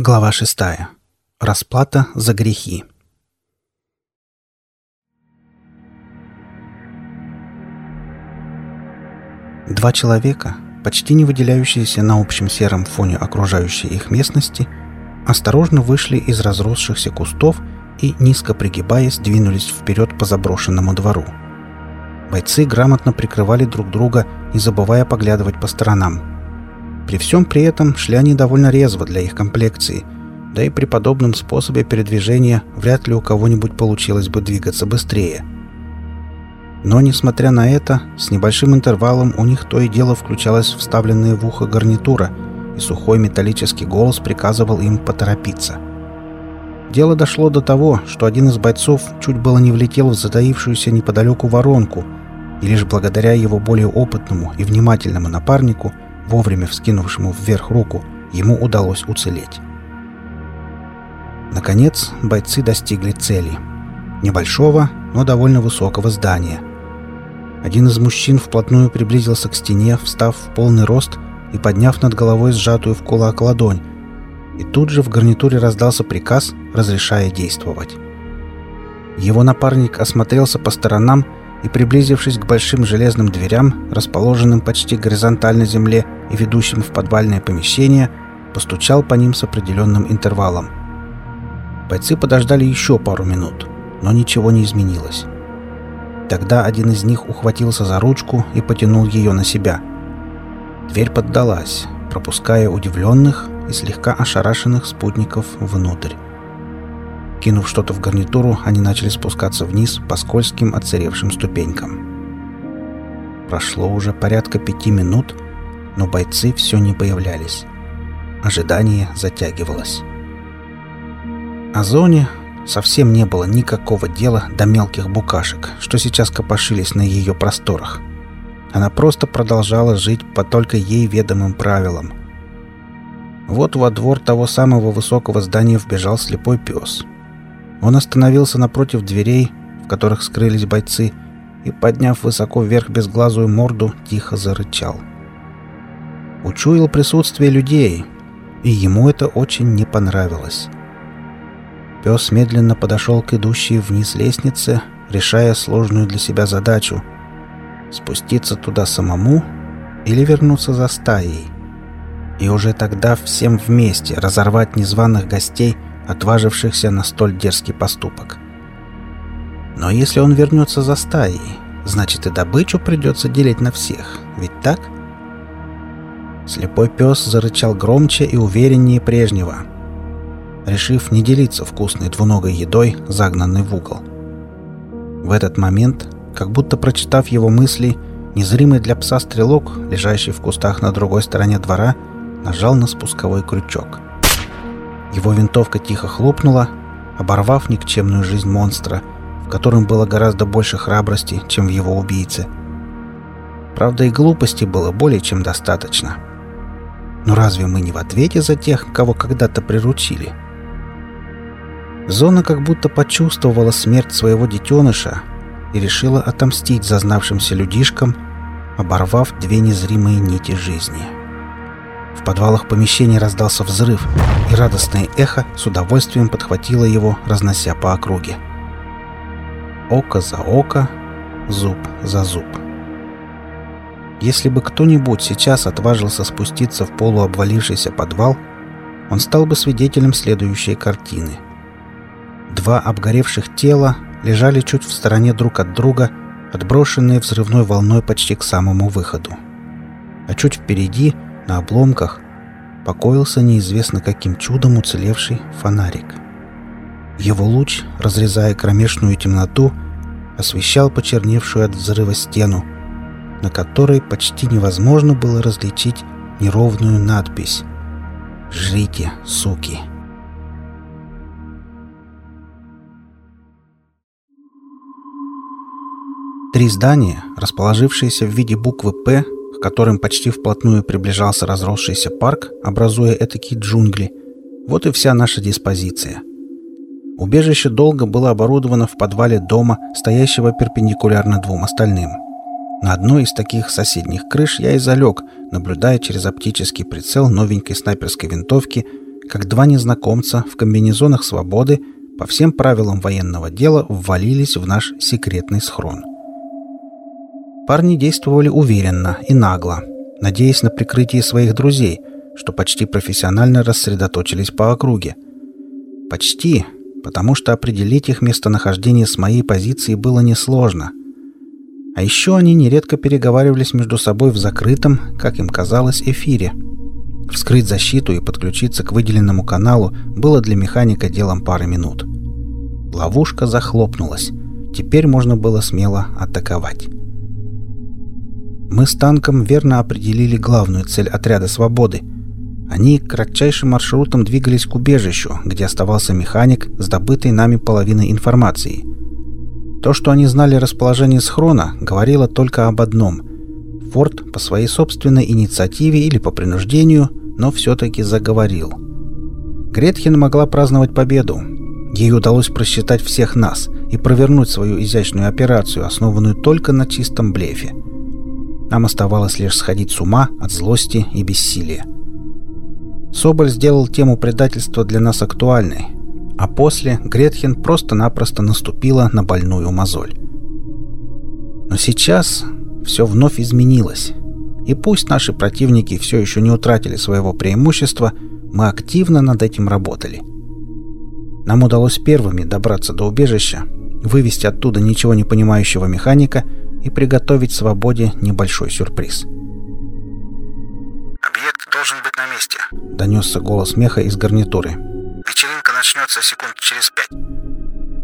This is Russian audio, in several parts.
Глава шестая. Расплата за грехи. Два человека, почти не выделяющиеся на общем сером фоне окружающей их местности, осторожно вышли из разросшихся кустов и, низко пригибаясь, двинулись вперед по заброшенному двору. Бойцы грамотно прикрывали друг друга, не забывая поглядывать по сторонам – при всем при этом шли они довольно резво для их комплекции, да и при подобном способе передвижения вряд ли у кого-нибудь получилось бы двигаться быстрее. Но, несмотря на это, с небольшим интервалом у них то и дело включалась вставленная в ухо гарнитура, и сухой металлический голос приказывал им поторопиться. Дело дошло до того, что один из бойцов чуть было не влетел в затаившуюся неподалеку воронку, и лишь благодаря его более опытному и внимательному напарнику – вовремя вскинувшему вверх руку, ему удалось уцелеть. Наконец, бойцы достигли цели. Небольшого, но довольно высокого здания. Один из мужчин вплотную приблизился к стене, встав в полный рост и подняв над головой сжатую в кулак ладонь. И тут же в гарнитуре раздался приказ, разрешая действовать. Его напарник осмотрелся по сторонам и, приблизившись к большим железным дверям, расположенным почти горизонтально земле и ведущим в подвальное помещение, постучал по ним с определенным интервалом. Бойцы подождали еще пару минут, но ничего не изменилось. Тогда один из них ухватился за ручку и потянул ее на себя. Дверь поддалась, пропуская удивленных и слегка ошарашенных спутников внутрь. Кинув что-то в гарнитуру, они начали спускаться вниз по скользким отсыревшим ступенькам. Прошло уже порядка пяти минут, но бойцы все не появлялись. Ожидание затягивалось. О зоне совсем не было никакого дела до мелких букашек, что сейчас копошились на ее просторах. Она просто продолжала жить по только ей ведомым правилам. Вот во двор того самого высокого здания вбежал слепой пес — он остановился напротив дверей, в которых скрылись бойцы, и, подняв высоко вверх безглазую морду, тихо зарычал. Учуял присутствие людей, и ему это очень не понравилось. Пес медленно подошел к идущей вниз лестнице, решая сложную для себя задачу — спуститься туда самому или вернуться за стаей. И уже тогда всем вместе разорвать незваных гостей — отважившихся на столь дерзкий поступок. Но если он вернется за стаей, значит и добычу придется делить на всех, ведь так? Слепой пес зарычал громче и увереннее прежнего, решив не делиться вкусной двуногой едой, загнанной в угол. В этот момент, как будто прочитав его мысли, незримый для пса стрелок, лежащий в кустах на другой стороне двора, нажал на спусковой крючок — его винтовка тихо хлопнула, оборвав никчемную жизнь монстра, в котором было гораздо больше храбрости, чем в его убийце. Правда, и глупости было более чем достаточно. Но разве мы не в ответе за тех, кого когда-то приручили? Зона как будто почувствовала смерть своего детеныша и решила отомстить зазнавшимся людишкам, оборвав две незримые нити жизни. В подвалах помещения раздался взрыв, и радостное эхо с удовольствием подхватило его, разнося по округе. Око за око, зуб за зуб. Если бы кто-нибудь сейчас отважился спуститься в полуобвалившийся подвал, он стал бы свидетелем следующей картины. Два обгоревших тела лежали чуть в стороне друг от друга, отброшенные взрывной волной почти к самому выходу. А чуть впереди — на обломках покоился неизвестно каким чудом уцелевший фонарик. Его луч, разрезая кромешную темноту, освещал почерневшую от взрыва стену, на которой почти невозможно было различить неровную надпись «Жрите, суки!». Три здания, расположившиеся в виде буквы «П», которым почти вплотную приближался разросшийся парк, образуя этакие джунгли. Вот и вся наша диспозиция. Убежище долго было оборудовано в подвале дома, стоящего перпендикулярно двум остальным. На одной из таких соседних крыш я и залег, наблюдая через оптический прицел новенькой снайперской винтовки, как два незнакомца в комбинезонах свободы по всем правилам военного дела ввалились в наш секретный схрон. Парни действовали уверенно и нагло, надеясь на прикрытие своих друзей, что почти профессионально рассредоточились по округе. Почти, потому что определить их местонахождение с моей позиции было несложно. А еще они нередко переговаривались между собой в закрытом, как им казалось, эфире. Вскрыть защиту и подключиться к выделенному каналу было для механика делом пары минут. Ловушка захлопнулась. Теперь можно было смело атаковать. Мы с танком верно определили главную цель отряда «Свободы» — они кратчайшим маршрутом двигались к убежищу, где оставался механик с добытой нами половиной информации. То, что они знали расположение схрона, говорило только об одном. Форд по своей собственной инициативе или по принуждению, но все-таки заговорил. Гретхен могла праздновать победу. Ей удалось просчитать всех нас и провернуть свою изящную операцию, основанную только на чистом блефе. Нам оставалось лишь сходить с ума от злости и бессилия. Соболь сделал тему предательства для нас актуальной, а после Гретхен просто-напросто наступила на больную мозоль. Но сейчас все вновь изменилось. И пусть наши противники все еще не утратили своего преимущества, мы активно над этим работали. Нам удалось первыми добраться до убежища, вывести оттуда ничего не понимающего механика и приготовить свободе небольшой сюрприз – должен быть на месте», — донесся голос меха из гарнитуры. «Вечеринка начнется секунд через пять».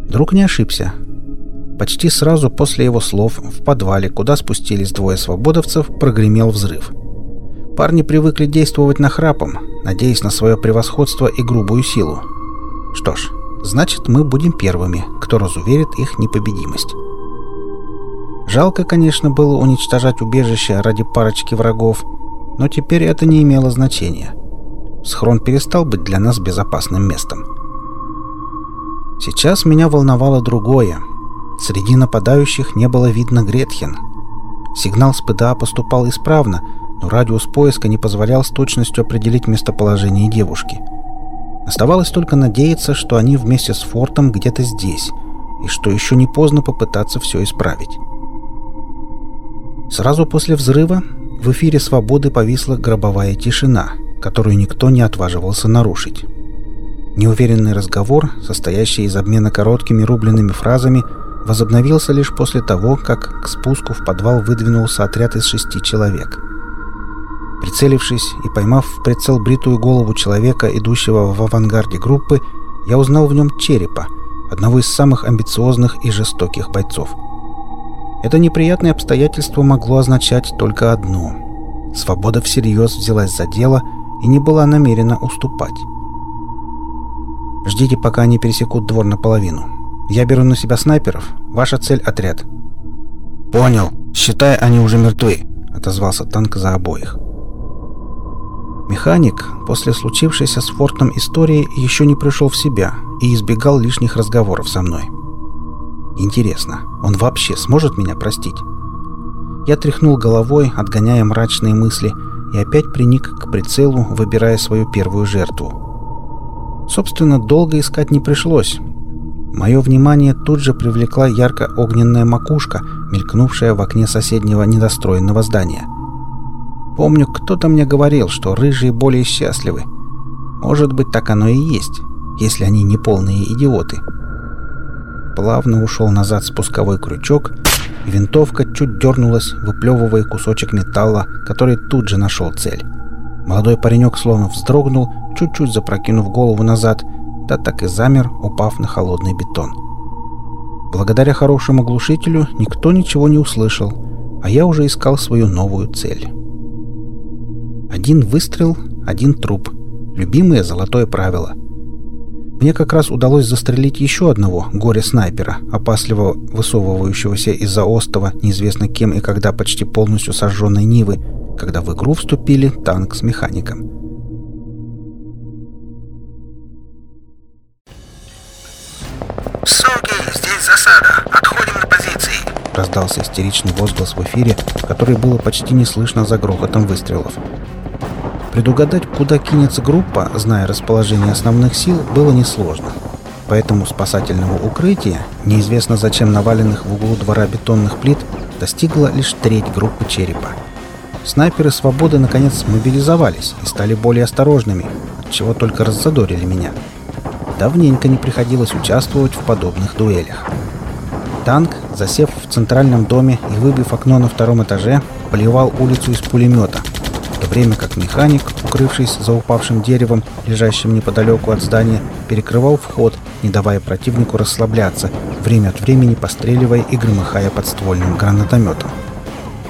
Друг не ошибся. Почти сразу после его слов в подвале, куда спустились двое свободовцев, прогремел взрыв. Парни привыкли действовать нахрапом, надеясь на свое превосходство и грубую силу. Что ж, значит, мы будем первыми, кто разуверит их непобедимость. Жалко, конечно, было уничтожать убежище ради парочки врагов, но теперь это не имело значения. Схрон перестал быть для нас безопасным местом. Сейчас меня волновало другое. Среди нападающих не было видно Гретхен. Сигнал с ПДА поступал исправно, но радиус поиска не позволял с точностью определить местоположение девушки. Оставалось только надеяться, что они вместе с фортом где-то здесь, и что еще не поздно попытаться все исправить. Сразу после взрыва в эфире «Свободы» повисла гробовая тишина, которую никто не отваживался нарушить. Неуверенный разговор, состоящий из обмена короткими рубленными фразами, возобновился лишь после того, как к спуску в подвал выдвинулся отряд из шести человек. Прицелившись и поймав в прицел бритую голову человека, идущего в авангарде группы, я узнал в нем черепа, одного из самых амбициозных и жестоких бойцов – это неприятное обстоятельство могло означать только одно. Свобода всерьез взялась за дело и не была намерена уступать. «Ждите, пока они пересекут двор наполовину. Я беру на себя снайперов. Ваша цель — отряд». «Понял. Считай, они уже мертвы», — отозвался танк за обоих. Механик после случившейся с фортом истории еще не пришел в себя и избегал лишних разговоров со мной. Интересно, он вообще сможет меня простить? Я тряхнул головой, отгоняя мрачные мысли, и опять приник к прицелу, выбирая свою первую жертву. Собственно, долго искать не пришлось. Мое внимание тут же привлекла ярко-огненная макушка, мелькнувшая в окне соседнего недостроенного здания. Помню, кто-то мне говорил, что рыжие более счастливы. Может быть, так оно и есть, если они не полные идиоты плавно ушел назад спусковой крючок, и винтовка чуть дернулась, выплевывая кусочек металла, который тут же нашел цель. Молодой паренек словно вздрогнул, чуть-чуть запрокинув голову назад, да так и замер, упав на холодный бетон. Благодаря хорошему глушителю никто ничего не услышал, а я уже искал свою новую цель. Один выстрел, один труп. Любимое золотое правило — мне как раз удалось застрелить еще одного горе-снайпера, опасливо высовывающегося из-за остова неизвестно кем и когда почти полностью сожженной Нивы, когда в игру вступили танк с механиком. «Суки, здесь засада! Отходим на позиции!» Раздался истеричный возглас в эфире, который было почти не слышно за грохотом выстрелов. Предугадать, куда кинется группа, зная расположение основных сил, было несложно. Поэтому спасательного укрытия, неизвестно зачем наваленных в углу двора бетонных плит, достигла лишь треть группы черепа. Снайперы «Свободы» наконец мобилизовались и стали более осторожными, чего только раззадорили меня. Давненько не приходилось участвовать в подобных дуэлях. Танк, засев в центральном доме и выбив окно на втором этаже, поливал улицу из пулемета, то время как механик, укрывшись за упавшим деревом, лежащим неподалеку от здания, перекрывал вход, не давая противнику расслабляться, время от времени постреливая и громыхая подствольным гранатометом.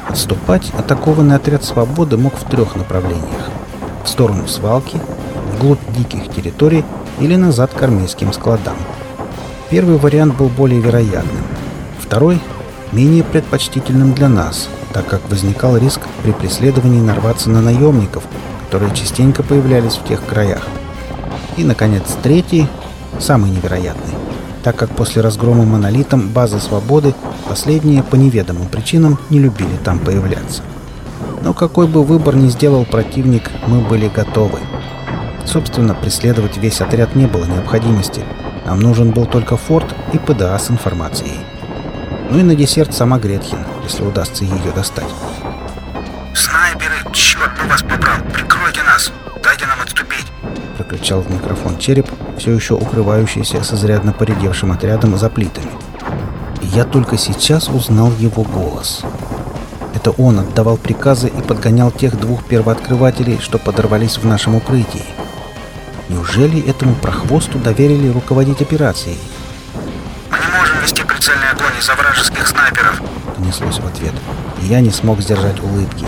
Отступать атакованный отряд «Свободы» мог в трех направлениях. В сторону свалки, вглубь диких территорий или назад к армейским складам. Первый вариант был более вероятным. Второй – менее предпочтительным для нас, так как возникал риск при преследовании нарваться на наемников, которые частенько появлялись в тех краях. И, наконец, третий – самый невероятный, так как после разгрома монолитом базы свободы последние по неведомым причинам не любили там появляться. Но какой бы выбор ни сделал противник, мы были готовы. Собственно, преследовать весь отряд не было необходимости. Нам нужен был только форт и ПДА с информацией. Ну и на десерт сама Гретхен, если удастся ее достать. «Снайперы! Черт бы вас побрал! Прикройте нас! Дайте нам отступить!» Прокричал в микрофон череп, все еще укрывающийся с изрядно поредевшим отрядом за плитами. И я только сейчас узнал его голос. Это он отдавал приказы и подгонял тех двух первооткрывателей, что подорвались в нашем укрытии. Неужели этому прохвосту доверили руководить операцией? прицельный огонь из-за вражеских снайперов!» Донеслось в ответ. И я не смог сдержать улыбки.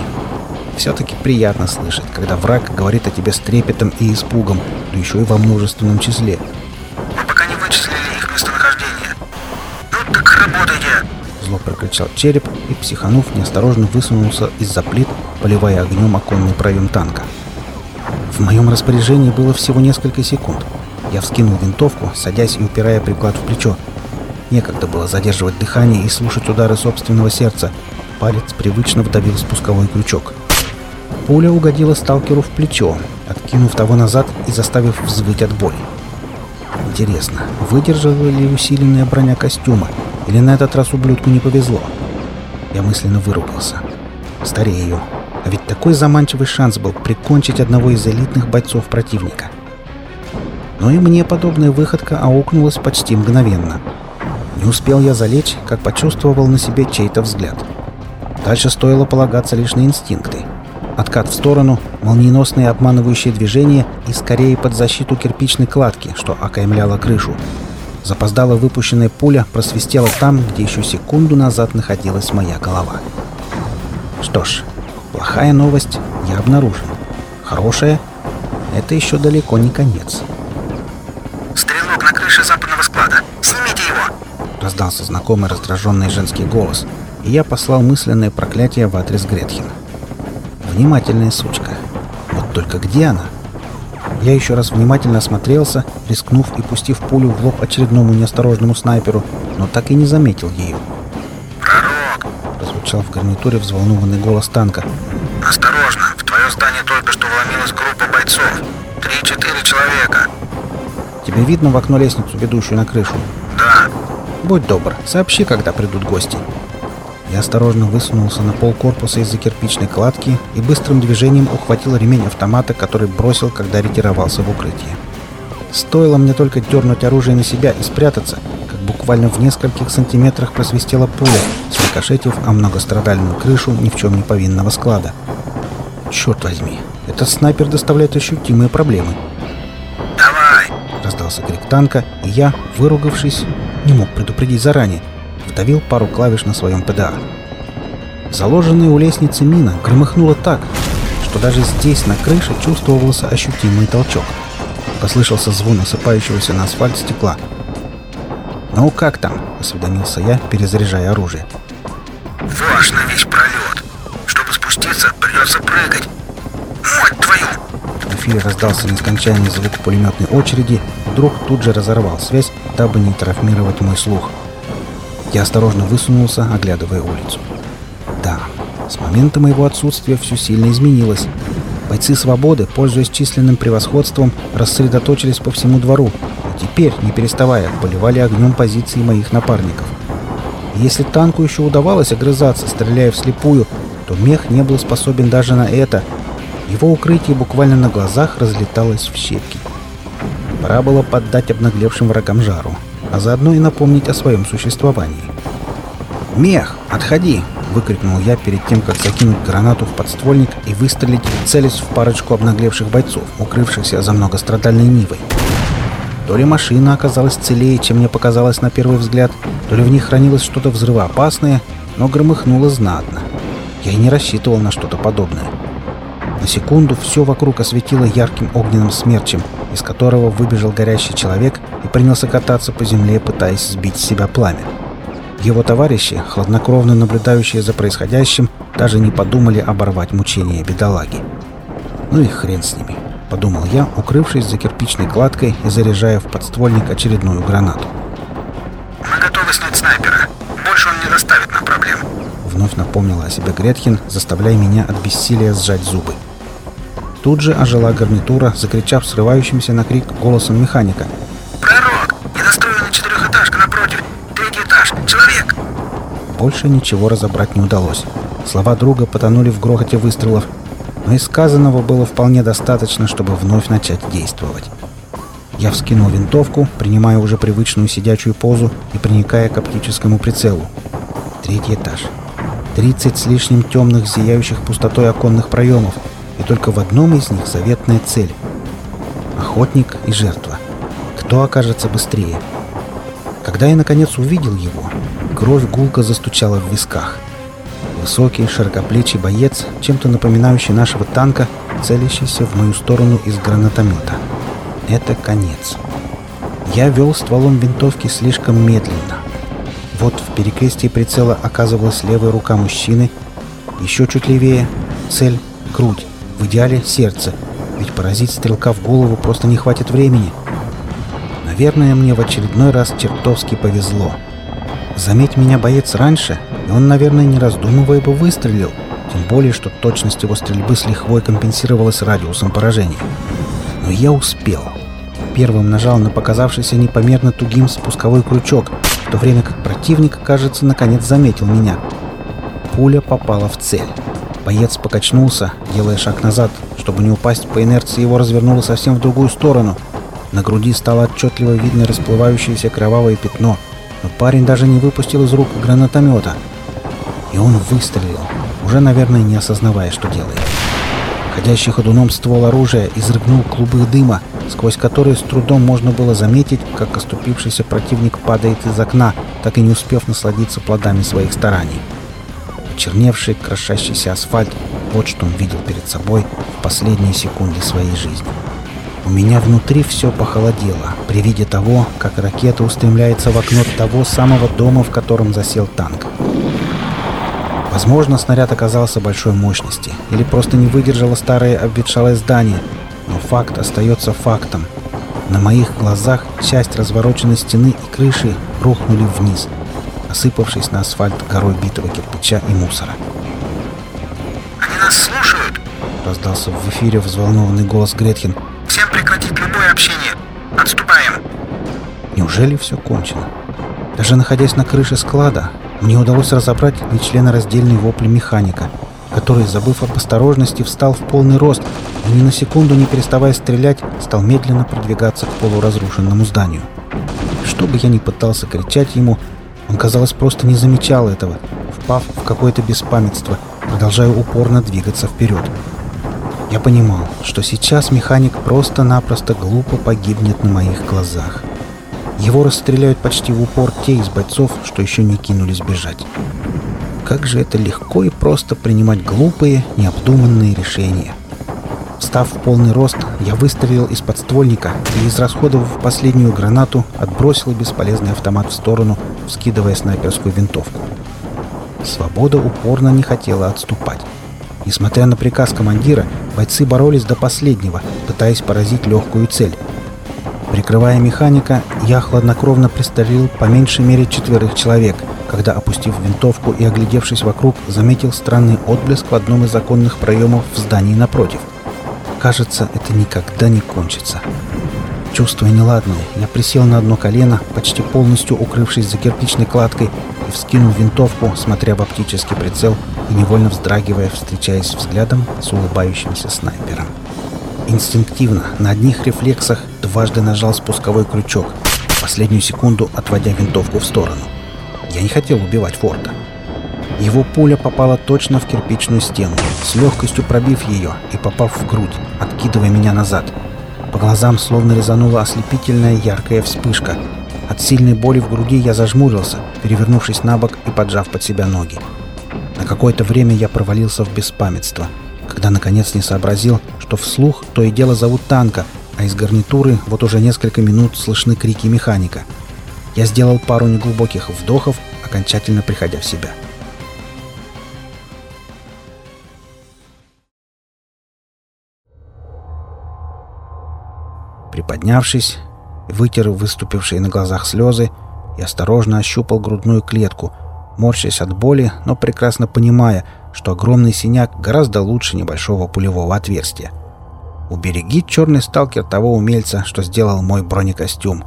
Все-таки приятно слышать, когда враг говорит о тебе с трепетом и испугом, да еще и во множественном числе. «Мы пока не вычислили их местонахождение. Ну так работайте!» Зло прокричал череп и, психанув, неосторожно высунулся из-за плит, поливая огнем оконный проем танка. В моем распоряжении было всего несколько секунд. Я вскинул винтовку, садясь и упирая приклад в плечо, Некогда было задерживать дыхание и слушать удары собственного сердца. Палец привычно вдавил спусковой крючок. Пуля угодила сталкеру в плечо, откинув того назад и заставив взвыть от боли. Интересно, выдержала ли усиленная броня костюма, или на этот раз ублюдку не повезло? Я мысленно выругался. Старею. А ведь такой заманчивый шанс был прикончить одного из элитных бойцов противника. Но и мне подобная выходка аукнулась почти мгновенно — не успел я залечь, как почувствовал на себе чей-то взгляд. Дальше стоило полагаться лишь на инстинкты. Откат в сторону, молниеносные обманывающие движения и скорее под защиту кирпичной кладки, что окаймляла крышу. Запоздала выпущенная пуля просвистела там, где еще секунду назад находилась моя голова. Что ж, плохая новость я обнаружил. Хорошая — это еще далеко не конец. Раздался знакомый раздраженный женский голос, и я послал мысленное проклятие в адрес Гретхен. Внимательная сучка. Вот только где она? Я еще раз внимательно осмотрелся, рискнув и пустив пулю в лоб очередному неосторожному снайперу, но так и не заметил ее. «Пророк!» — прозвучал в гарнитуре взволнованный голос танка. «Осторожно! В твое здание только что вломилась группа бойцов. Три-четыре человека!» «Тебе видно в окно лестницу, ведущую на крышу?» Будь добр, сообщи, когда придут гости. Я осторожно высунулся на пол корпуса из-за кирпичной кладки и быстрым движением ухватил ремень автомата, который бросил, когда ретировался в укрытие. Стоило мне только дернуть оружие на себя и спрятаться, как буквально в нескольких сантиметрах просвистела пуля, срикошетив о многострадальную крышу ни в чем не повинного склада. Черт возьми, этот снайпер доставляет ощутимые проблемы. «Давай!» — раздался крик танка, и я, выругавшись, не мог предупредить заранее, вдавил пару клавиш на своем ПДА. Заложенная у лестницы мина громыхнула так, что даже здесь, на крыше, чувствовался ощутимый толчок. Послышался звон осыпающегося на асфальт стекла. «Ну как там?» — осведомился я, перезаряжая оружие. «Ваш на весь пролет. Чтобы спуститься, придется прыгать. Мать твою!» В эфире раздался нескончаемый звук пулеметной очереди, вдруг тут же разорвал связь, дабы не травмировать мой слух. Я осторожно высунулся, оглядывая улицу. Да, с момента моего отсутствия все сильно изменилось. Бойцы «Свободы», пользуясь численным превосходством, рассредоточились по всему двору и теперь, не переставая, поливали огнем позиции моих напарников. Если танку еще удавалось огрызаться, стреляя вслепую, то мех не был способен даже на это. Его укрытие буквально на глазах разлеталось в щепки. Пора было поддать обнаглевшим врагам жару, а заодно и напомнить о своем существовании. «Мех, отходи!» — выкрикнул я перед тем, как закинуть гранату в подствольник и выстрелить, целясь в парочку обнаглевших бойцов, укрывшихся за многострадальной Нивой. То ли машина оказалась целее, чем мне показалось на первый взгляд, то ли в ней хранилось что-то взрывоопасное, но громыхнуло знатно. Я и не рассчитывал на что-то подобное. На секунду все вокруг осветило ярким огненным смерчем, из которого выбежал горящий человек и принялся кататься по земле, пытаясь сбить с себя пламя. Его товарищи, хладнокровно наблюдающие за происходящим, даже не подумали оборвать мучения бедолаги. «Ну и хрен с ними», — подумал я, укрывшись за кирпичной кладкой и заряжая в подствольник очередную гранату. «Мы готовы снять снайпера. Больше он не доставит нам проблем», — вновь напомнила о себе Гретхен, заставляя меня от бессилия сжать зубы. Тут же ожила гарнитура, закричав срывающимся на крик голосом механика. «Пророк! Недостроенная четырехэтажка напротив! Третий этаж! Человек!» Больше ничего разобрать не удалось. Слова друга потонули в грохоте выстрелов, но и сказанного было вполне достаточно, чтобы вновь начать действовать. Я вскинул винтовку, принимая уже привычную сидячую позу и приникая к оптическому прицелу. Третий этаж. Тридцать с лишним темных, зияющих пустотой оконных проемов, и только в одном из них заветная цель. Охотник и жертва. Кто окажется быстрее? Когда я наконец увидел его, кровь гулко застучала в висках. Высокий, широкоплечий боец, чем-то напоминающий нашего танка, целящийся в мою сторону из гранатомета. Это конец. Я вел стволом винтовки слишком медленно. Вот в перекрестии прицела оказывалась левая рука мужчины, еще чуть левее — цель — грудь, в идеале — сердце, ведь поразить стрелка в голову просто не хватит времени. Наверное, мне в очередной раз чертовски повезло. Заметь меня боец раньше, и он, наверное, не раздумывая бы выстрелил, тем более, что точность его стрельбы с лихвой компенсировалась радиусом поражения. Но я успел. Первым нажал на показавшийся непомерно тугим спусковой крючок, в то время как противник, кажется, наконец заметил меня. Пуля попала в цель. Боец покачнулся, делая шаг назад. Чтобы не упасть по инерции, его развернуло совсем в другую сторону. На груди стало отчетливо видно расплывающееся кровавое пятно. Но парень даже не выпустил из рук гранатомета. И он выстрелил, уже, наверное, не осознавая, что делает. Ходящий ходуном ствол оружия изрыгнул клубы дыма, сквозь которые с трудом можно было заметить, как оступившийся противник падает из окна, так и не успев насладиться плодами своих стараний. Черневший, крошащийся асфальт — вот что он видел перед собой в последние секунды своей жизни. У меня внутри все похолодело при виде того, как ракета устремляется в окно того самого дома, в котором засел танк. Возможно, снаряд оказался большой мощности или просто не выдержало старое обветшалое здание, но факт остается фактом. На моих глазах часть развороченной стены и крыши рухнули вниз, осыпавшись на асфальт горой битого кирпича и мусора. «Они нас слушают!» — раздался в эфире взволнованный голос Гретхен. «Всем прекратить любое общение! Отступаем!» Неужели все кончено? Даже находясь на крыше склада, мне удалось разобрать нечленораздельный вопль механика, который, забыв об осторожности, встал в полный рост и ни на секунду не переставая стрелять, стал медленно продвигаться к полуразрушенному зданию. Что бы я ни пытался кричать ему, он, казалось, просто не замечал этого, впав в какое-то беспамятство, продолжая упорно двигаться вперед. Я понимал, что сейчас механик просто-напросто глупо погибнет на моих глазах. Его расстреляют почти в упор те из бойцов, что еще не кинулись бежать. Как же это легко и просто принимать глупые, необдуманные решения. Встав в полный рост, я выстрелил из подствольника и, израсходовав последнюю гранату, отбросил бесполезный автомат в сторону, вскидывая снайперскую винтовку. Свобода упорно не хотела отступать. Несмотря на приказ командира, бойцы боролись до последнего, пытаясь поразить легкую цель. Прикрывая механика, я хладнокровно пристрелил по меньшей мере четверых человек, когда, опустив винтовку и оглядевшись вокруг, заметил странный отблеск в одном из законных проемов в здании напротив. Кажется, это никогда не кончится. Чувствуя неладное, я присел на одно колено, почти полностью укрывшись за кирпичной кладкой, и вскинул винтовку, смотря в оптический прицел и невольно вздрагивая, встречаясь взглядом с улыбающимся снайпером. Инстинктивно, на одних рефлексах, дважды нажал спусковой крючок, последнюю секунду отводя винтовку в сторону. Я не хотел убивать Форта. Его пуля попала точно в кирпичную стену, с легкостью пробив ее и попав в грудь, откидывая меня назад. По глазам словно резанула ослепительная яркая вспышка. От сильной боли в груди я зажмурился, перевернувшись на бок и поджав под себя ноги. На какое-то время я провалился в беспамятство, когда наконец не сообразил, что вслух то и дело зовут танка, а из гарнитуры вот уже несколько минут слышны крики механика. Я сделал пару неглубоких вдохов, окончательно приходя в себя. — Приподнявшись, вытер выступившие на глазах слезы и осторожно ощупал грудную клетку, морщась от боли, но прекрасно понимая, что огромный синяк гораздо лучше небольшого пулевого отверстия. Убереги черный сталкер того умельца, что сделал мой бронекостюм.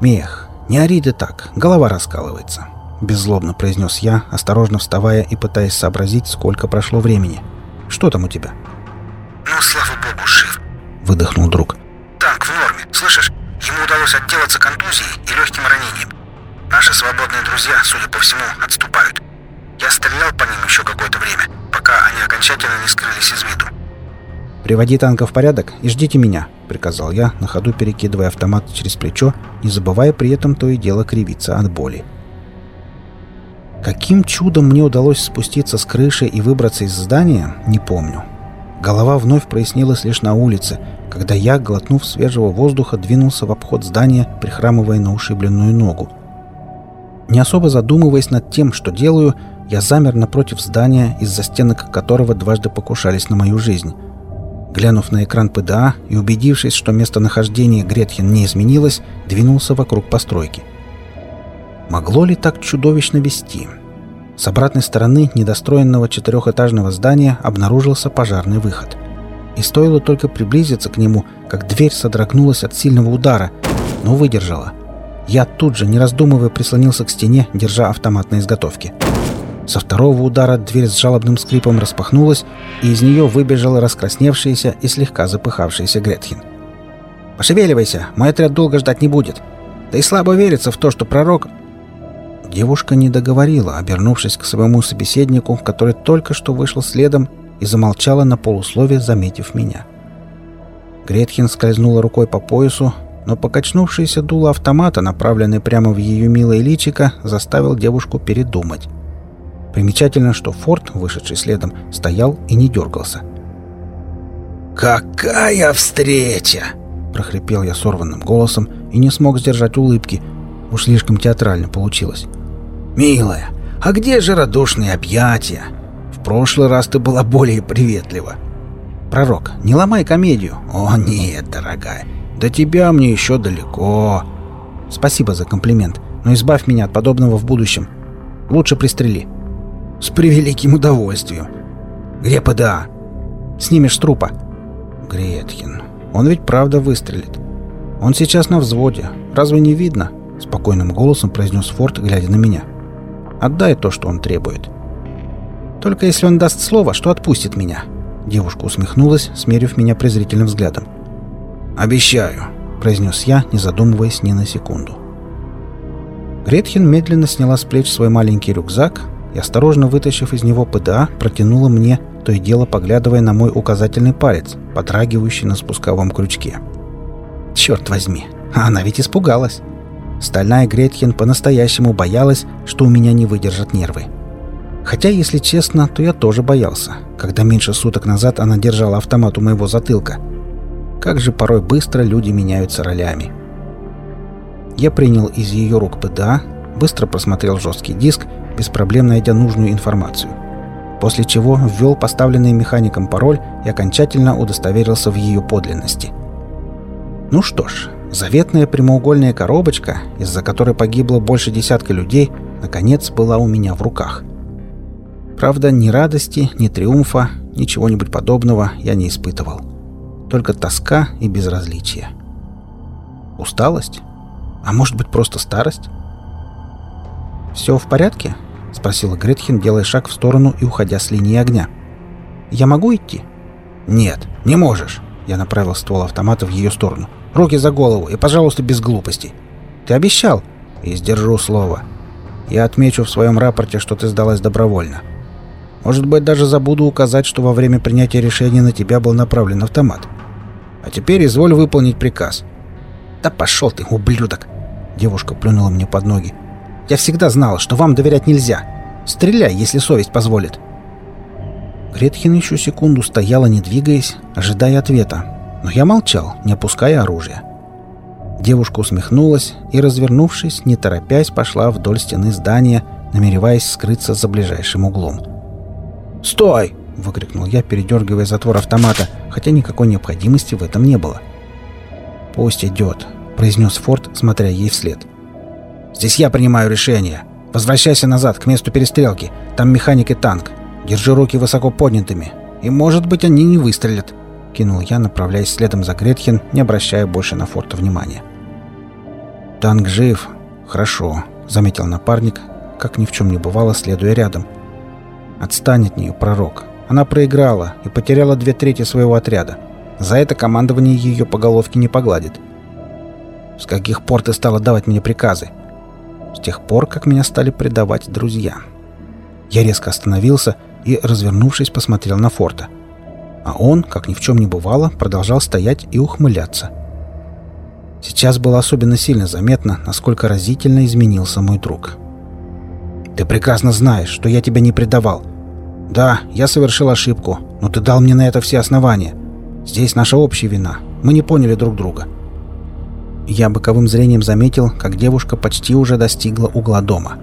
«Мех, не ори ты так, голова раскалывается», — беззлобно произнес я, осторожно вставая и пытаясь сообразить, сколько прошло времени. «Что там у тебя?» «Ну, слава богу, жив», — выдохнул друг. Танк в норме, слышишь? Ему удалось отделаться контузией и легким ранением. Наши свободные друзья, судя по всему, отступают. Я стрелял по ним еще какое-то время, пока они окончательно не скрылись из виду. «Приводи танка в порядок и ждите меня», — приказал я, на ходу перекидывая автомат через плечо, не забывая при этом то и дело кривиться от боли. Каким чудом мне удалось спуститься с крыши и выбраться из здания, не помню. Голова вновь прояснилась лишь на улице, когда я, глотнув свежего воздуха, двинулся в обход здания, прихрамывая на ушибленную ногу. Не особо задумываясь над тем, что делаю, я замер напротив здания, из-за стенок которого дважды покушались на мою жизнь. Глянув на экран ПДА и убедившись, что местонахождение Гретхен не изменилось, двинулся вокруг постройки. Могло ли так чудовищно вести? С обратной стороны недостроенного четырехэтажного здания обнаружился пожарный выход. И стоило только приблизиться к нему, как дверь содрогнулась от сильного удара, но выдержала. Я тут же, не раздумывая, прислонился к стене, держа автомат на изготовке. Со второго удара дверь с жалобным скрипом распахнулась, и из нее выбежала раскрасневшаяся и слегка запыхавшаяся Гретхен. «Пошевеливайся, мой отряд долго ждать не будет. Да и слабо верится в то, что пророк Девушка не договорила, обернувшись к своему собеседнику, который только что вышел следом и замолчала на полуслове, заметив меня. Гретхен скользнула рукой по поясу, но покачнувшееся дуло автомата, направленное прямо в ее милое личико, заставил девушку передумать. Примечательно, что Форд, вышедший следом, стоял и не дергался. «Какая встреча!» – прохрипел я сорванным голосом и не смог сдержать улыбки. Уж слишком театрально получилось. «Милая, а где же радушные объятия? В прошлый раз ты была более приветлива». «Пророк, не ломай комедию». «О нет, дорогая, до тебя мне еще далеко». «Спасибо за комплимент, но избавь меня от подобного в будущем. Лучше пристрели». «С превеликим удовольствием». «Где ПДА?» «Снимешь с трупа». «Гретхен, он ведь правда выстрелит. Он сейчас на взводе. Разве не видно?» Спокойным голосом произнес Форд, глядя на меня. Отдай то, что он требует. Только если он даст слово, что отпустит меня. Девушка усмехнулась, смерив меня презрительным взглядом. «Обещаю», — произнес я, не задумываясь ни на секунду. Гретхен медленно сняла с плеч свой маленький рюкзак и, осторожно вытащив из него ПДА, протянула мне, то и дело поглядывая на мой указательный палец, подрагивающий на спусковом крючке. Черт возьми, она ведь испугалась. Стальная Гретхен по-настоящему боялась, что у меня не выдержат нервы. Хотя, если честно, то я тоже боялся, когда меньше суток назад она держала автомат у моего затылка. Как же порой быстро люди меняются ролями. Я принял из ее рук ПДА, быстро просмотрел жесткий диск, без проблем найдя нужную информацию. После чего ввел поставленный механиком пароль и окончательно удостоверился в ее подлинности. Ну что ж, Заветная прямоугольная коробочка, из-за которой погибло больше десятка людей, наконец была у меня в руках. Правда, ни радости, ни триумфа, ничего-нибудь подобного я не испытывал. Только тоска и безразличие. Усталость? А может быть, просто старость? «Все в порядке?» — спросила Гретхен, делая шаг в сторону и уходя с линии огня. «Я могу идти?» «Нет, не можешь!» Я направил ствол автомата в ее сторону. «Руки за голову и, пожалуйста, без глупостей!» «Ты обещал!» «И сдержу слово. Я отмечу в своем рапорте, что ты сдалась добровольно. Может быть, даже забуду указать, что во время принятия решения на тебя был направлен автомат. А теперь изволь выполнить приказ». «Да пошел ты, ублюдок!» Девушка плюнула мне под ноги. «Я всегда знала, что вам доверять нельзя. Стреляй, если совесть позволит». Гретхен еще секунду стояла, не двигаясь, ожидая ответа. Но я молчал, не опуская оружия. Девушка усмехнулась и, развернувшись, не торопясь, пошла вдоль стены здания, намереваясь скрыться за ближайшим углом. «Стой!» — выкрикнул я, передергивая затвор автомата, хотя никакой необходимости в этом не было. «Пусть идет», — произнес Форд, смотря ей вслед. «Здесь я принимаю решение. Возвращайся назад, к месту перестрелки. Там механик и танк. Держи руки высоко поднятыми. И, может быть, они не выстрелят», — кинул я, направляясь следом за Гретхен, не обращая больше на Форта внимания. «Танк жив. Хорошо», — заметил напарник, как ни в чем не бывало, следуя рядом. «Отстань от нее, пророк. Она проиграла и потеряла две трети своего отряда. За это командование ее по головке не погладит». «С каких пор ты стала давать мне приказы?» «С тех пор, как меня стали предавать друзья». Я резко остановился и, развернувшись, посмотрел на форта. А он, как ни в чем не бывало, продолжал стоять и ухмыляться. Сейчас было особенно сильно заметно, насколько разительно изменился мой друг. «Ты прекрасно знаешь, что я тебя не предавал. Да, я совершил ошибку, но ты дал мне на это все основания. Здесь наша общая вина. Мы не поняли друг друга». Я боковым зрением заметил, как девушка почти уже достигла угла дома.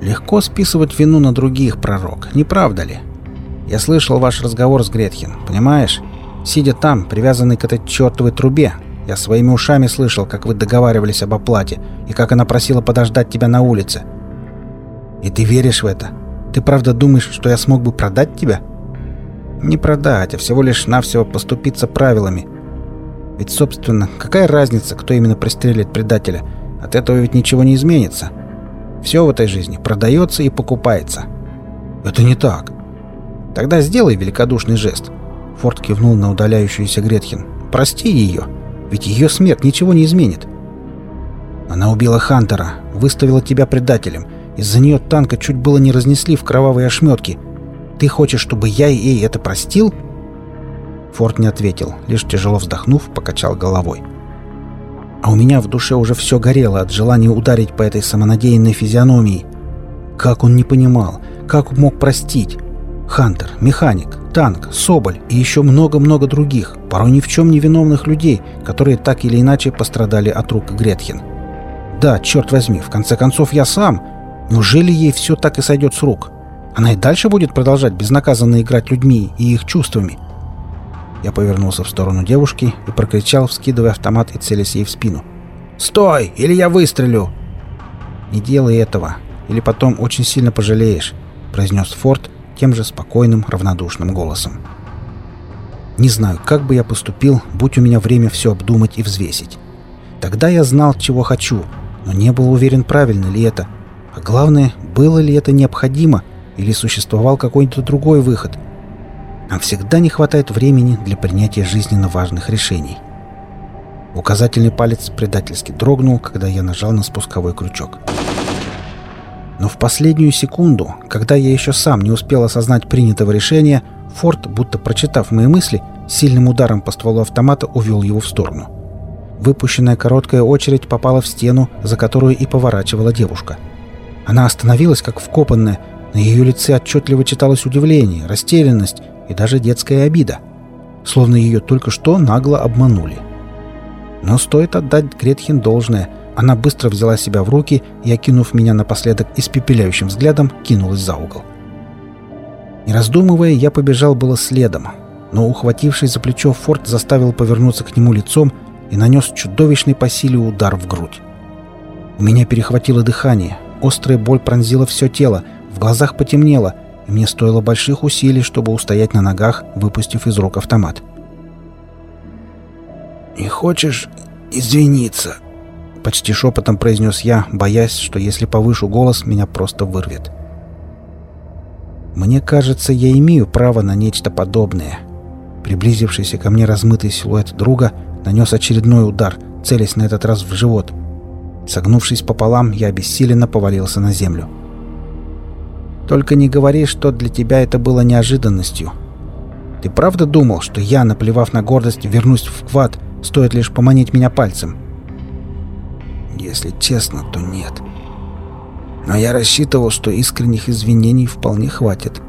Легко списывать вину на других, пророк, не правда ли? Я слышал ваш разговор с Гретхен, понимаешь? Сидя там, привязанный к этой чертовой трубе, я своими ушами слышал, как вы договаривались об оплате и как она просила подождать тебя на улице. И ты веришь в это? Ты правда думаешь, что я смог бы продать тебя? Не продать, а всего лишь навсего поступиться правилами. Ведь, собственно, какая разница, кто именно пристрелит предателя? От этого ведь ничего не изменится. Все в этой жизни продается и покупается. Это не так. Тогда сделай великодушный жест. Форд кивнул на удаляющуюся Гретхен. Прости ее, ведь ее смерть ничего не изменит. Она убила Хантера, выставила тебя предателем. Из-за нее танка чуть было не разнесли в кровавые ошметки. Ты хочешь, чтобы я ей это простил? Форд не ответил, лишь тяжело вздохнув, покачал головой. — а у меня в душе уже все горело от желания ударить по этой самонадеянной физиономии. Как он не понимал, как мог простить? Хантер, механик, танк, Соболь и еще много-много других, порой ни в чем не виновных людей, которые так или иначе пострадали от рук Гретхен. Да, черт возьми, в конце концов я сам. Неужели ей все так и сойдет с рук? Она и дальше будет продолжать безнаказанно играть людьми и их чувствами. Я повернулся в сторону девушки и прокричал, вскидывая автомат и целясь ей в спину. «Стой, или я выстрелю!» «Не делай этого, или потом очень сильно пожалеешь», — произнес Форд тем же спокойным, равнодушным голосом. Не знаю, как бы я поступил, будь у меня время все обдумать и взвесить. Тогда я знал, чего хочу, но не был уверен, правильно ли это. А главное, было ли это необходимо, или существовал какой-то другой выход — нам всегда не хватает времени для принятия жизненно важных решений. Указательный палец предательски дрогнул, когда я нажал на спусковой крючок. Но в последнюю секунду, когда я еще сам не успел осознать принятого решения, Форд, будто прочитав мои мысли, сильным ударом по стволу автомата увел его в сторону. Выпущенная короткая очередь попала в стену, за которую и поворачивала девушка. Она остановилась, как вкопанная. На ее лице отчетливо читалось удивление, растерянность и даже детская обида, словно ее только что нагло обманули. Но стоит отдать Гретхен должное, она быстро взяла себя в руки и, окинув меня напоследок испепеляющим взглядом, кинулась за угол. Не раздумывая, я побежал было следом, но, ухватившись за плечо, Форд заставил повернуться к нему лицом и нанес чудовищный по силе удар в грудь. У меня перехватило дыхание, острая боль пронзила все тело, в глазах потемнело — и мне стоило больших усилий, чтобы устоять на ногах, выпустив из рук автомат. «Не хочешь извиниться?» Почти шепотом произнес я, боясь, что если повышу голос, меня просто вырвет. Мне кажется, я имею право на нечто подобное. Приблизившийся ко мне размытый силуэт друга нанес очередной удар, целясь на этот раз в живот. Согнувшись пополам, я обессиленно повалился на землю. «Только не говори, что для тебя это было неожиданностью. Ты правда думал, что я, наплевав на гордость, вернусь в квад, стоит лишь поманить меня пальцем?» Если честно, то нет. Но я рассчитывал, что искренних извинений вполне хватит.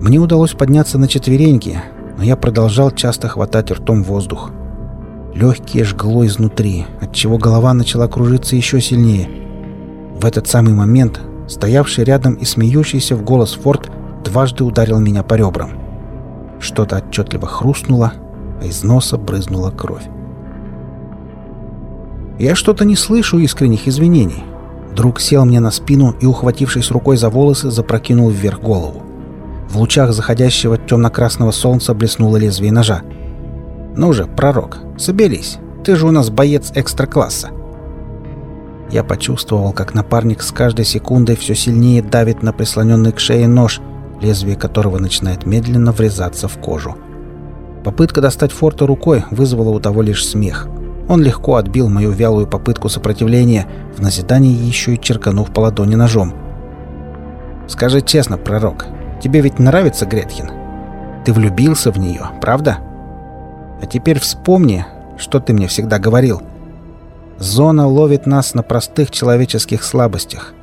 Мне удалось подняться на четвереньки, но я продолжал часто хватать ртом воздух. Легкие жгло изнутри, отчего голова начала кружиться еще сильнее. В этот самый момент стоявший рядом и смеющийся в голос Форд дважды ударил меня по ребрам. Что-то отчетливо хрустнуло, а из носа брызнула кровь. Я что-то не слышу искренних извинений. Друг сел мне на спину и, ухватившись рукой за волосы, запрокинул вверх голову. В лучах заходящего темно-красного солнца блеснуло лезвие ножа. «Ну же, пророк, соберись. Ты же у нас боец экстра-класса». Я почувствовал, как напарник с каждой секундой все сильнее давит на прислоненный к шее нож, лезвие которого начинает медленно врезаться в кожу. Попытка достать форта рукой вызвала у того лишь смех. Он легко отбил мою вялую попытку сопротивления, в назидании еще и черканув по ладони ножом. «Скажи честно, пророк, тебе ведь нравится Гретхен? Ты влюбился в нее, правда? А теперь вспомни, что ты мне всегда говорил. Зона ловит нас на простых человеческих слабостях.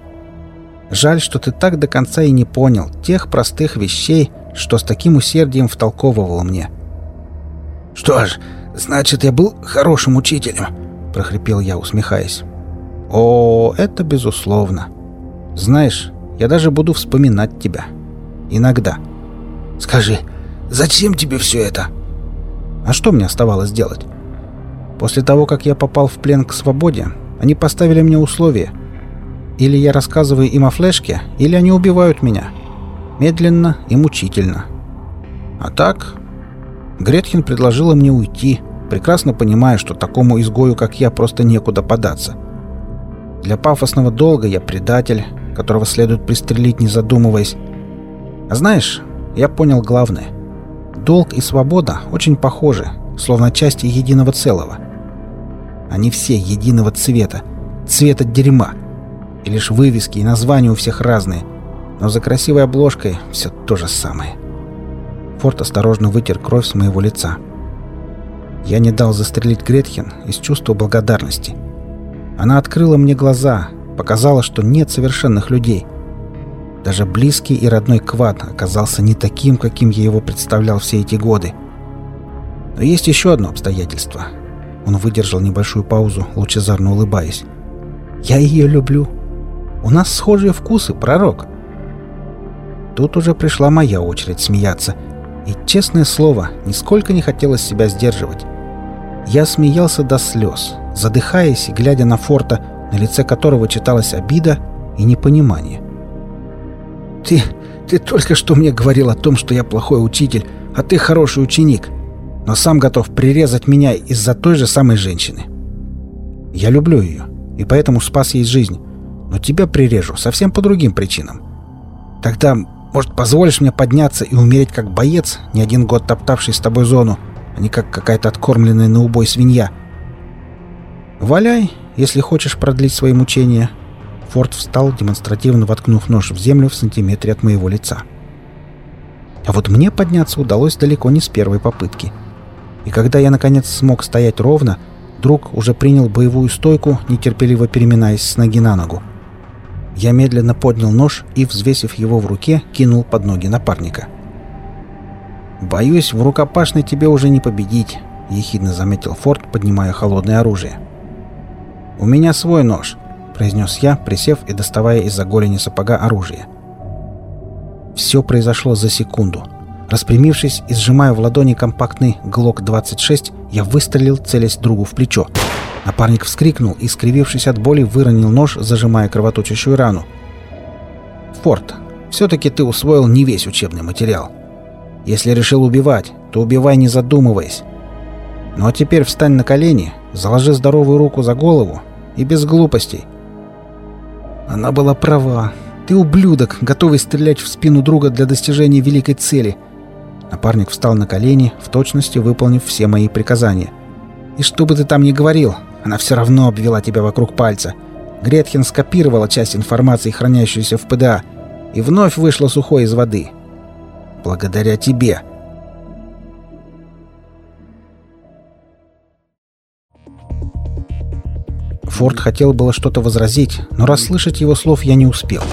Жаль, что ты так до конца и не понял тех простых вещей, что с таким усердием втолковывал мне». «Что ж, «Значит, я был хорошим учителем», — прохрипел я, усмехаясь. «О, это безусловно. Знаешь, я даже буду вспоминать тебя. Иногда». «Скажи, зачем тебе все это?» «А что мне оставалось делать? После того, как я попал в плен к свободе, они поставили мне условия. Или я рассказываю им о флешке, или они убивают меня. Медленно и мучительно. А так, Гретхен предложила мне уйти, прекрасно понимая, что такому изгою, как я, просто некуда податься. Для пафосного долга я предатель, которого следует пристрелить, не задумываясь. А знаешь, я понял главное. Долг и свобода очень похожи, словно части единого целого. Они все единого цвета, цвета дерьма. И лишь вывески и названия у всех разные, но за красивой обложкой все то же самое. Форд осторожно вытер кровь с моего лица. Я не дал застрелить Гретхен из чувства благодарности. Она открыла мне глаза, показала, что нет совершенных людей. Даже близкий и родной Квад оказался не таким, каким я его представлял все эти годы. Но есть еще одно обстоятельство. Он выдержал небольшую паузу, лучезарно улыбаясь. «Я ее люблю. У нас схожие вкусы, пророк». Тут уже пришла моя очередь смеяться — и, честное слово, нисколько не хотелось себя сдерживать. Я смеялся до слез, задыхаясь и глядя на Форта, на лице которого читалась обида и непонимание. «Ты... ты только что мне говорил о том, что я плохой учитель, а ты хороший ученик, но сам готов прирезать меня из-за той же самой женщины. Я люблю ее, и поэтому спас ей жизнь, но тебя прирежу совсем по другим причинам. Тогда может, позволишь мне подняться и умереть как боец, не один год топтавший с тобой зону, а не как какая-то откормленная на убой свинья? Валяй, если хочешь продлить свои мучения. Форд встал, демонстративно воткнув нож в землю в сантиметре от моего лица. А вот мне подняться удалось далеко не с первой попытки. И когда я, наконец, смог стоять ровно, друг уже принял боевую стойку, нетерпеливо переминаясь с ноги на ногу. Я медленно поднял нож и, взвесив его в руке, кинул под ноги напарника. «Боюсь, в рукопашной тебе уже не победить», — ехидно заметил Форд, поднимая холодное оружие. «У меня свой нож», — произнес я, присев и доставая из-за голени сапога оружие. Все произошло за секунду. Распрямившись и сжимая в ладони компактный ГЛОК-26, я выстрелил, целясь другу в плечо. Напарник вскрикнул и, скривившись от боли, выронил нож, зажимая кровоточащую рану. «Форд, Все-таки ты усвоил не весь учебный материал. Если решил убивать, то убивай не задумываясь. Ну а теперь встань на колени, заложи здоровую руку за голову и без глупостей. Она была права. Ты ублюдок, готовый стрелять в спину друга для достижения великой цели. Напарник встал на колени, в точности выполнив все мои приказания. И что бы ты там ни говорил, она все равно обвела тебя вокруг пальца. Гретхен скопировала часть информации, хранящуюся в ПДА, и вновь вышла сухой из воды. Благодаря тебе. Форд хотел было что-то возразить, но расслышать его слов я не успел.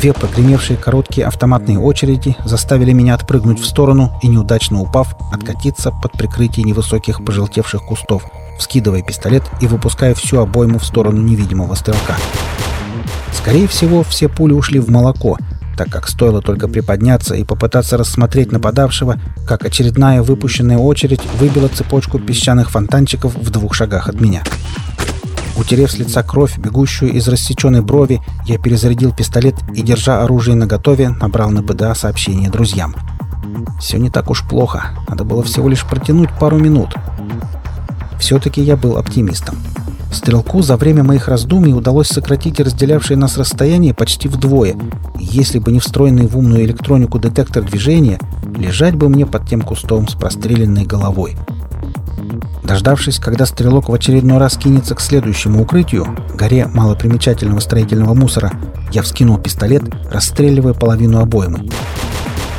Две прогремевшие короткие автоматные очереди заставили меня отпрыгнуть в сторону и, неудачно упав, откатиться под прикрытие невысоких пожелтевших кустов, вскидывая пистолет и выпуская всю обойму в сторону невидимого стрелка. Скорее всего, все пули ушли в молоко, так как стоило только приподняться и попытаться рассмотреть нападавшего, как очередная выпущенная очередь выбила цепочку песчаных фонтанчиков в двух шагах от меня. Утерев с лица кровь, бегущую из рассеченной брови, я перезарядил пистолет и, держа оружие наготове, набрал на ПДА сообщение друзьям. Все не так уж плохо. Надо было всего лишь протянуть пару минут. Все-таки я был оптимистом. Стрелку за время моих раздумий удалось сократить разделявшее нас расстояние почти вдвое. Если бы не встроенный в умную электронику детектор движения, лежать бы мне под тем кустом с простреленной головой. Дождавшись, когда стрелок в очередной раз кинется к следующему укрытию, горе малопримечательного строительного мусора, я вскинул пистолет, расстреливая половину обоймы.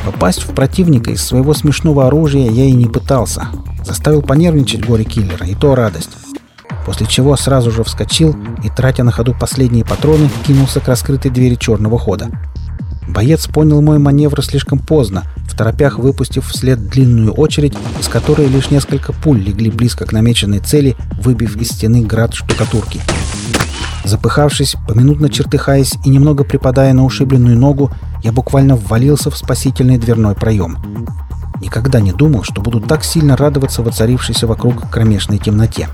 Попасть в противника из своего смешного оружия я и не пытался. Заставил понервничать горе-киллера, и то радость. После чего сразу же вскочил и, тратя на ходу последние патроны, кинулся к раскрытой двери черного хода. Боец понял мой маневр слишком поздно, в торопях выпустив вслед длинную очередь, из которой лишь несколько пуль легли близко к намеченной цели, выбив из стены град штукатурки. Запыхавшись, поминутно чертыхаясь и немного припадая на ушибленную ногу, я буквально ввалился в спасительный дверной проем. Никогда не думал, что буду так сильно радоваться воцарившейся вокруг кромешной темноте.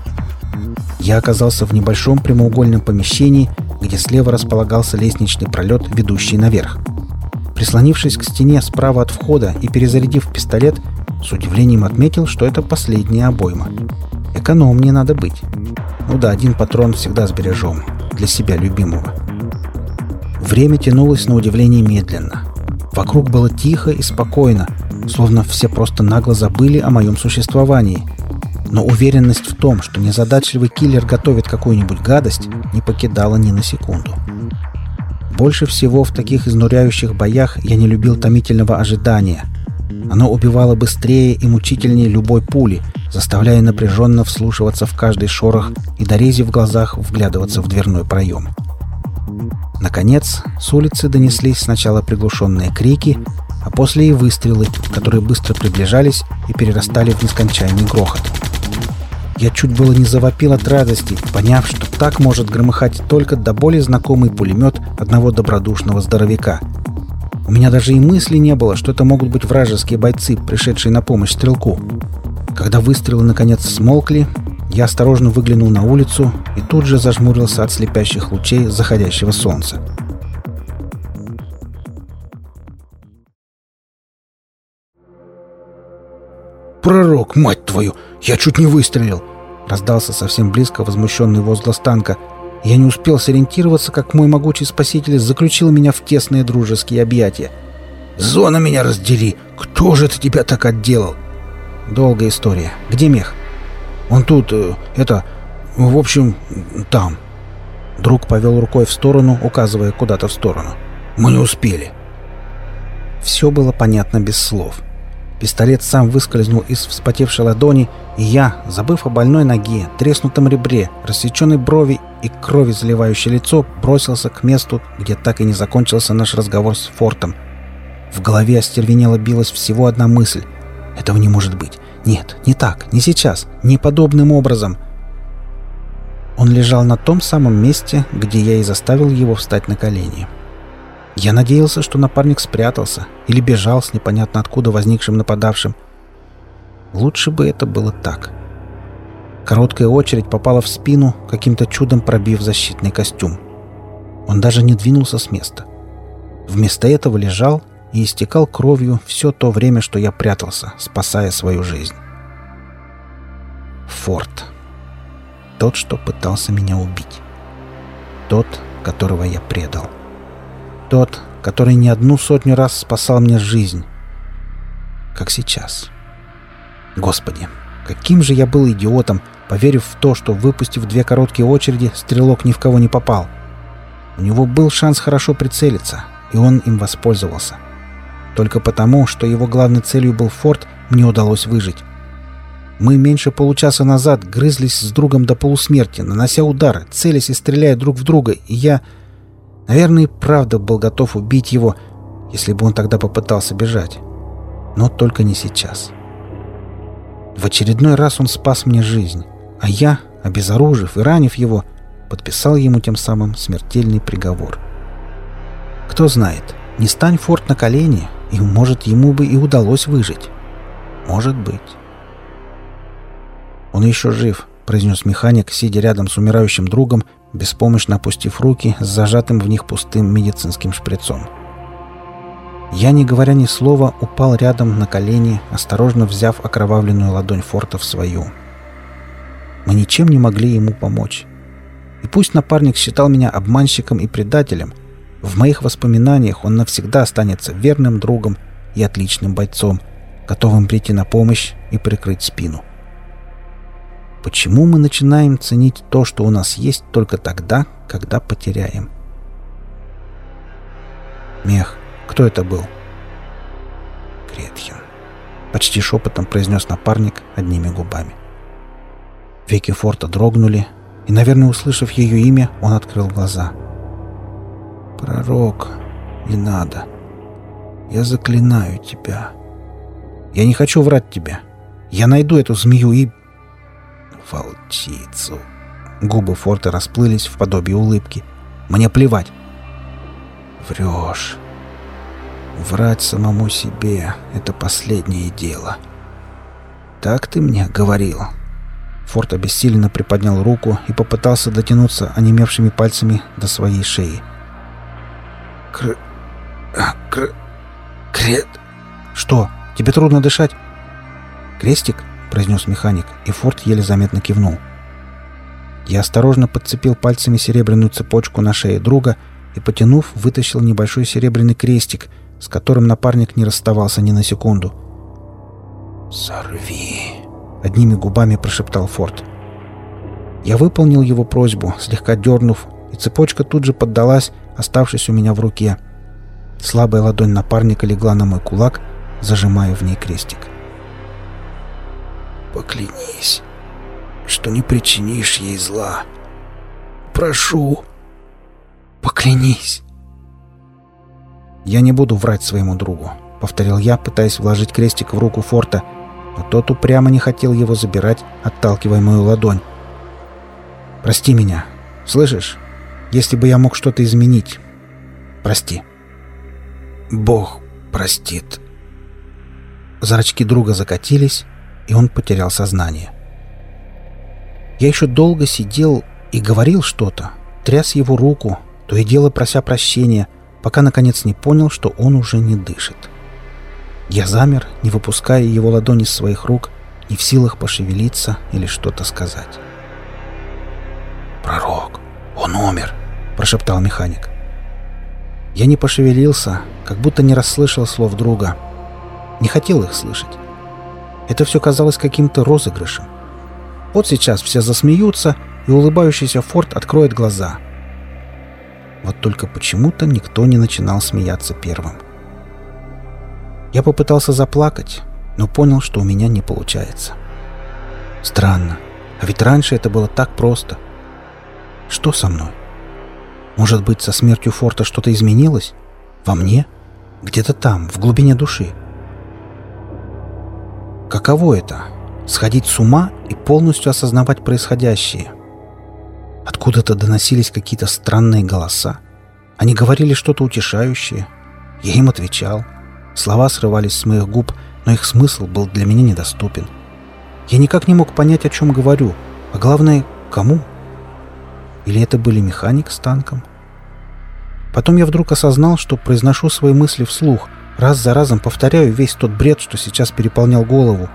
Я оказался в небольшом прямоугольном помещении, где слева располагался лестничный пролет, ведущий наверх. Прислонившись к стене справа от входа и перезарядив пистолет, с удивлением отметил, что это последняя обойма. Экономнее надо быть. Ну да, один патрон всегда сбережем. Для себя любимого. Время тянулось на удивление медленно. Вокруг было тихо и спокойно, словно все просто нагло забыли о моем существовании. Но уверенность в том, что незадачливый киллер готовит какую-нибудь гадость, не покидала ни на секунду. Больше всего в таких изнуряющих боях я не любил томительного ожидания. Оно убивало быстрее и мучительнее любой пули, заставляя напряженно вслушиваться в каждый шорох и дорези в глазах вглядываться в дверной проем. Наконец, с улицы донеслись сначала приглушенные крики, а после и выстрелы, которые быстро приближались и перерастали в нескончаемый грохот. Я чуть было не завопил от радости, поняв, что так может громыхать только до более знакомый пулемет одного добродушного здоровяка. У меня даже и мысли не было, что это могут быть вражеские бойцы, пришедшие на помощь стрелку. Когда выстрелы наконец смолкли, я осторожно выглянул на улицу и тут же зажмурился от слепящих лучей заходящего солнца. «Пророк, мать твою! Я чуть не выстрелил!» Раздался совсем близко возмущенный возглас танка. Я не успел сориентироваться, как мой могучий спаситель заключил меня в тесные дружеские объятия. «Зона меня раздели! Кто же это тебя так отделал?» «Долгая история. Где мех?» «Он тут, э, это... В общем, там». Друг повел рукой в сторону, указывая куда-то в сторону. «Мы не успели». Все было понятно без слов. Пистолет сам выскользнул из вспотевшей ладони, и я, забыв о больной ноге, треснутом ребре, рассеченной брови и крови заливающей лицо, бросился к месту, где так и не закончился наш разговор с Фортом. В голове остервенело билась всего одна мысль. Этого не может быть. Нет, не так, не сейчас, не подобным образом. Он лежал на том самом месте, где я и заставил его встать на колени. — я надеялся, что напарник спрятался или бежал с непонятно откуда возникшим нападавшим. Лучше бы это было так. Короткая очередь попала в спину, каким-то чудом пробив защитный костюм. Он даже не двинулся с места. Вместо этого лежал и истекал кровью все то время, что я прятался, спасая свою жизнь. Форт. Тот, что пытался меня убить. Тот, которого я предал. Тот, который не одну сотню раз спасал мне жизнь. Как сейчас. Господи, каким же я был идиотом, поверив в то, что, выпустив две короткие очереди, стрелок ни в кого не попал. У него был шанс хорошо прицелиться, и он им воспользовался. Только потому, что его главной целью был форт, мне удалось выжить. Мы меньше получаса назад грызлись с другом до полусмерти, нанося удары, целясь и стреляя друг в друга, и я, наверное, и правда был готов убить его, если бы он тогда попытался бежать. Но только не сейчас. В очередной раз он спас мне жизнь, а я, обезоружив и ранив его, подписал ему тем самым смертельный приговор. Кто знает, не стань Форд на колени, и, может, ему бы и удалось выжить. Может быть. «Он еще жив», — произнес механик, сидя рядом с умирающим другом, беспомощно опустив руки с зажатым в них пустым медицинским шприцом. Я, не говоря ни слова, упал рядом на колени, осторожно взяв окровавленную ладонь Форта в свою. Мы ничем не могли ему помочь. И пусть напарник считал меня обманщиком и предателем, в моих воспоминаниях он навсегда останется верным другом и отличным бойцом, готовым прийти на помощь и прикрыть спину. Почему мы начинаем ценить то, что у нас есть только тогда, когда потеряем? Мех, кто это был? Гретхен. Почти шепотом произнес напарник одними губами. Веки Форта дрогнули, и, наверное, услышав ее имя, он открыл глаза. «Пророк, не надо. Я заклинаю тебя. Я не хочу врать тебе. Я найду эту змею и волчицу. Губы Форта расплылись в подобие улыбки. Мне плевать. Врешь. Врать самому себе — это последнее дело. Так ты мне говорил. Форт обессиленно приподнял руку и попытался дотянуться онемевшими пальцами до своей шеи. Кр... Кр... Крет... Что? Тебе трудно дышать? Крестик? — произнес механик, и Форд еле заметно кивнул. Я осторожно подцепил пальцами серебряную цепочку на шее друга и, потянув, вытащил небольшой серебряный крестик, с которым напарник не расставался ни на секунду. «Сорви!» — одними губами прошептал Форд. Я выполнил его просьбу, слегка дернув, и цепочка тут же поддалась, оставшись у меня в руке. Слабая ладонь напарника легла на мой кулак, зажимая в ней крестик. Поклянись, что не причинишь ей зла. Прошу, поклянись. Я не буду врать своему другу, повторил я, пытаясь вложить крестик в руку Форта, но тот упрямо не хотел его забирать, отталкивая мою ладонь. Прости меня. Слышишь? Если бы я мог что-то изменить. Прости. Бог простит. Зрачки друга закатились, и он потерял сознание. Я еще долго сидел и говорил что-то, тряс его руку, то и дело прося прощения, пока наконец не понял, что он уже не дышит. Я замер, не выпуская его ладони из своих рук, не в силах пошевелиться или что-то сказать. «Пророк, он умер!» – прошептал механик. Я не пошевелился, как будто не расслышал слов друга. Не хотел их слышать. Это все казалось каким-то розыгрышем. Вот сейчас все засмеются, и улыбающийся Форд откроет глаза. Вот только почему-то никто не начинал смеяться первым. Я попытался заплакать, но понял, что у меня не получается. Странно, а ведь раньше это было так просто. Что со мной? Может быть, со смертью Форта что-то изменилось? Во мне? Где-то там, в глубине души. Каково это — сходить с ума и полностью осознавать происходящее? Откуда-то доносились какие-то странные голоса. Они говорили что-то утешающее. Я им отвечал. Слова срывались с моих губ, но их смысл был для меня недоступен. Я никак не мог понять, о чем говорю, а главное, кому. Или это были механик с танком? Потом я вдруг осознал, что произношу свои мысли вслух, раз за разом повторяю весь тот бред, что сейчас переполнял голову.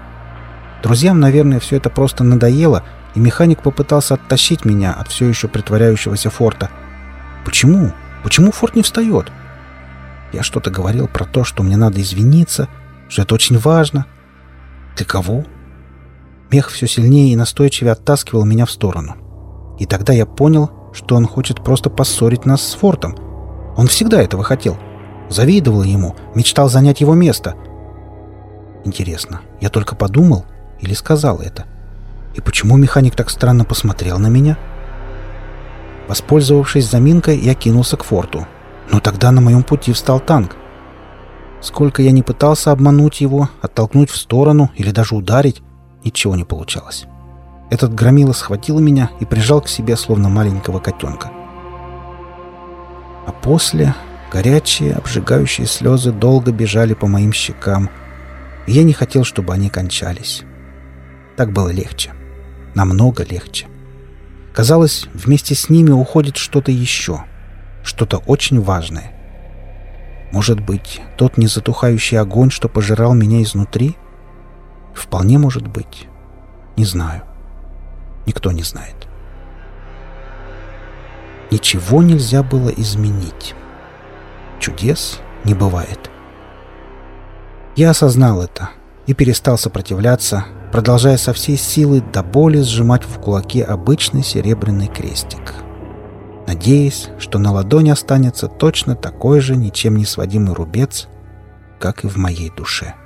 Друзьям, наверное, все это просто надоело, и механик попытался оттащить меня от все еще притворяющегося форта. Почему? Почему форт не встает? Я что-то говорил про то, что мне надо извиниться, что это очень важно. Для кого? Мех все сильнее и настойчивее оттаскивал меня в сторону. И тогда я понял, что он хочет просто поссорить нас с фортом. Он всегда этого хотел. Завидовал ему, мечтал занять его место. Интересно, я только подумал или сказал это? И почему механик так странно посмотрел на меня? Воспользовавшись заминкой, я кинулся к форту. Но тогда на моем пути встал танк. Сколько я не пытался обмануть его, оттолкнуть в сторону или даже ударить, ничего не получалось. Этот громила схватил меня и прижал к себе, словно маленького котенка. А после горячие, обжигающие слезы долго бежали по моим щекам, я не хотел, чтобы они кончались. Так было легче. Намного легче. Казалось, вместе с ними уходит что-то еще. Что-то очень важное. Может быть, тот незатухающий огонь, что пожирал меня изнутри? Вполне может быть. Не знаю. Никто не знает. Ничего нельзя было изменить. Чудес не бывает. Я осознал это и перестал сопротивляться, продолжая со всей силы до боли сжимать в кулаке обычный серебряный крестик. Надеясь, что на ладони останется точно такой же ничем не сводимый рубец, как и в моей душе. —